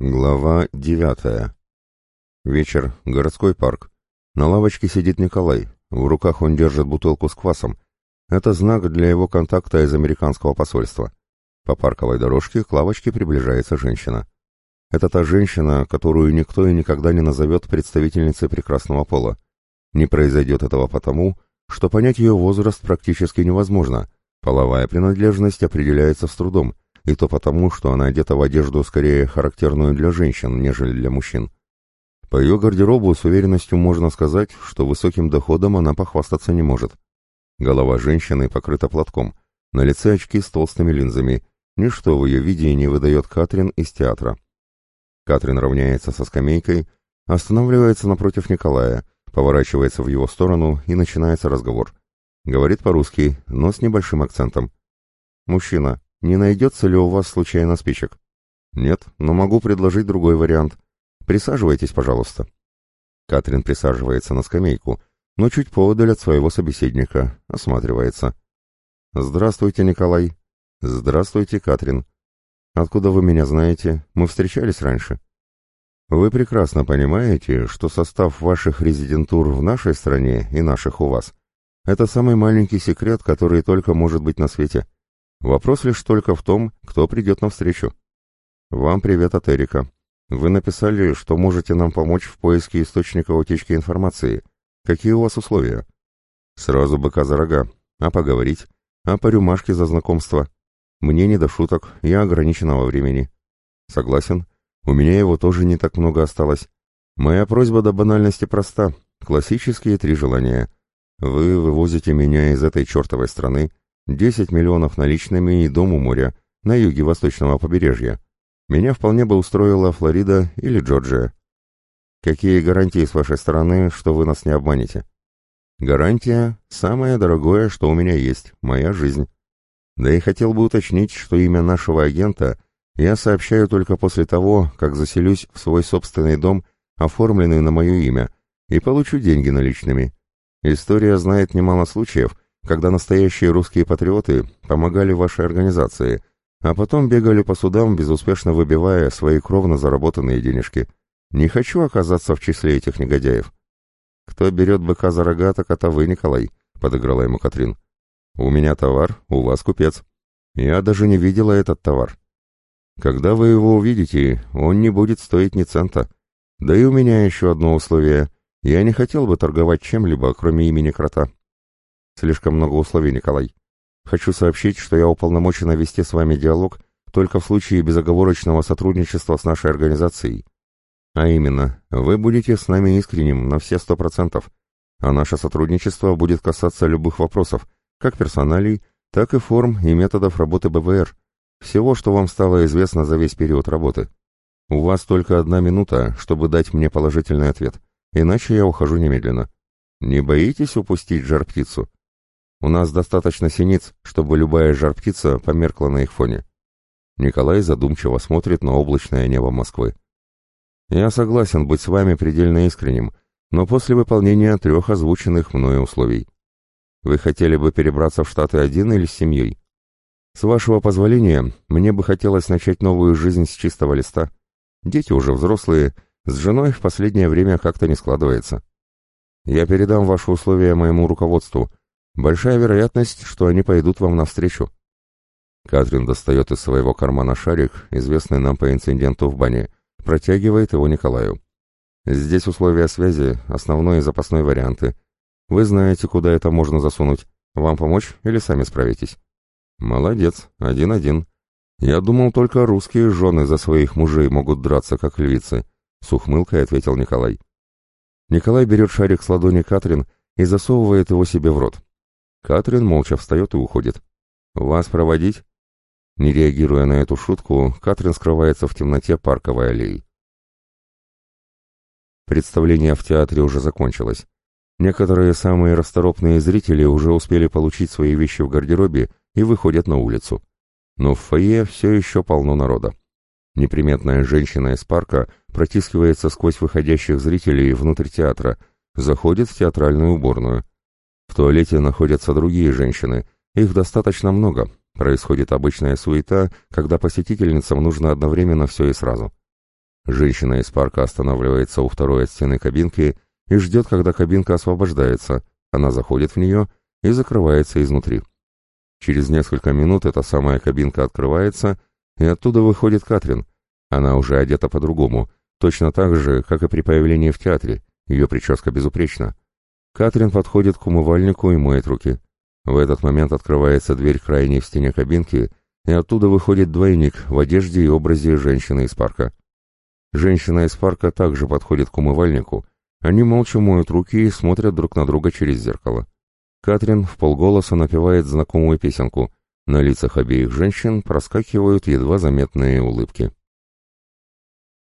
Глава девятая. Вечер, городской парк. На лавочке сидит Николай, в руках он держит бутылку с квасом. Это знак для его контакта из американского посольства. По парковой дорожке к лавочке приближается женщина. Это та женщина, которую никто и никогда не назовет представительницей прекрасного пола. Не произойдет этого потому, что понять ее возраст практически невозможно. Половая принадлежность определяется с трудом, и то потому, что она одета в одежду скорее характерную для женщин, нежели для мужчин. По ее гардеробу с уверенностью можно сказать, что высоким доходом она похвастаться не может. Голова женщины покрыта платком, на лице очки с толстыми линзами, ничто в ее виде не выдает Катрин из театра. Катрин равняется со скамейкой, останавливается напротив Николая, поворачивается в его сторону и начинается разговор. Говорит по-русски, но с небольшим акцентом. «Мужчина, не найдется ли у вас случайно спичек? Нет, но могу предложить другой вариант. Присаживайтесь, пожалуйста. Катрин присаживается на скамейку, но чуть поодаль от своего собеседника, осматривается. Здравствуйте, Николай. Здравствуйте, Катрин. Откуда вы меня знаете? Мы встречались раньше. Вы прекрасно понимаете, что состав ваших резидентур в нашей стране и наших у вас — это самый маленький секрет, который только может быть на свете. Вопрос лишь только в том, кто придет навстречу. Вам привет от Эрика. Вы написали, что можете нам помочь в поиске источника утечки информации. Какие у вас условия? Сразу быка за рога. А поговорить? А по рюмашке за знакомство? Мне не до шуток, я ограниченного времени. Согласен. У меня его тоже не так много осталось. Моя просьба до банальности проста. Классические три желания. Вы вывозите меня из этой чертовой страны, 10 миллионов наличными и дом у моря, на юге восточного побережья. Меня вполне бы устроила Флорида или Джорджия. Какие гарантии с вашей стороны, что вы нас не обманете? Гарантия – самое дорогое, что у меня есть, моя жизнь. Да и хотел бы уточнить, что имя нашего агента я сообщаю только после того, как заселюсь в свой собственный дом, оформленный на мое имя, и получу деньги наличными. История знает немало случаев, когда настоящие русские патриоты помогали вашей организации, а потом бегали по судам, безуспешно выбивая свои кровно заработанные денежки. Не хочу оказаться в числе этих негодяев. «Кто берет быка за рога, так это вы, Николай», — подыграла ему Катрин. «У меня товар, у вас купец. Я даже не видела этот товар. Когда вы его увидите, он не будет стоить ни цента. Да и у меня еще одно условие. Я не хотел бы торговать чем-либо, кроме имени крота. Слишком много условий, Николай. Хочу сообщить, что я уполномочена вести с вами диалог только в случае безоговорочного сотрудничества с нашей организацией. А именно, вы будете с нами искренним на все сто процентов, а наше сотрудничество будет касаться любых вопросов, как персоналей, так и форм и методов работы БВР, всего, что вам стало известно за весь период работы. У вас только одна минута, чтобы дать мне положительный ответ, иначе я ухожу немедленно. Не боитесь упустить жар-птицу? У нас достаточно синиц, чтобы любая жар-птица померкла на их фоне. Николай задумчиво смотрит на облачное небо Москвы. Я согласен быть с вами предельно искренним, но после выполнения трех озвученных мною условий. Вы хотели бы перебраться в Штаты один или с семьей? С вашего позволения, мне бы хотелось начать новую жизнь с чистого листа. Дети уже взрослые, с женой в последнее время как-то не складывается. Я передам ваши условия моему руководству — Большая вероятность, что они пойдут вам навстречу. Катрин достает из своего кармана шарик, известный нам по инциденту в бане, протягивает его Николаю. Здесь условия связи, основной и запасной варианты. Вы знаете, куда это можно засунуть. Вам помочь или сами справитесь? Молодец, один-один. Я думал, только русские жены за своих мужей могут драться, как львицы, с ухмылкой ответил Николай. Николай берет шарик с ладони Катрин и засовывает его себе в рот. Катрин молча встает и уходит. «Вас проводить?» Не реагируя на эту шутку, Катрин скрывается в темноте парковой аллеи. Представление в театре уже закончилось. Некоторые самые расторопные зрители уже успели получить свои вещи в гардеробе и выходят на улицу. Но в фойе все еще полно народа. Неприметная женщина из парка протискивается сквозь выходящих зрителей внутрь театра, заходит в театральную уборную. В туалете находятся другие женщины, их достаточно много. Происходит обычная суета, когда посетительницам нужно одновременно все и сразу. Женщина из парка останавливается у второй от стены кабинки и ждет, когда кабинка освобождается. Она заходит в нее и закрывается изнутри. Через несколько минут эта самая кабинка открывается, и оттуда выходит Катрин. Она уже одета по-другому, точно так же, как и при появлении в театре. Ее прическа безупречна. Катрин подходит к умывальнику и моет руки. В этот момент открывается дверь крайней в стене кабинки, и оттуда выходит двойник в одежде и образе женщины из парка. Женщина из парка также подходит к умывальнику. Они молча моют руки и смотрят друг на друга через зеркало. Катрин в полголоса напевает знакомую песенку. На лицах обеих женщин проскакивают едва заметные улыбки.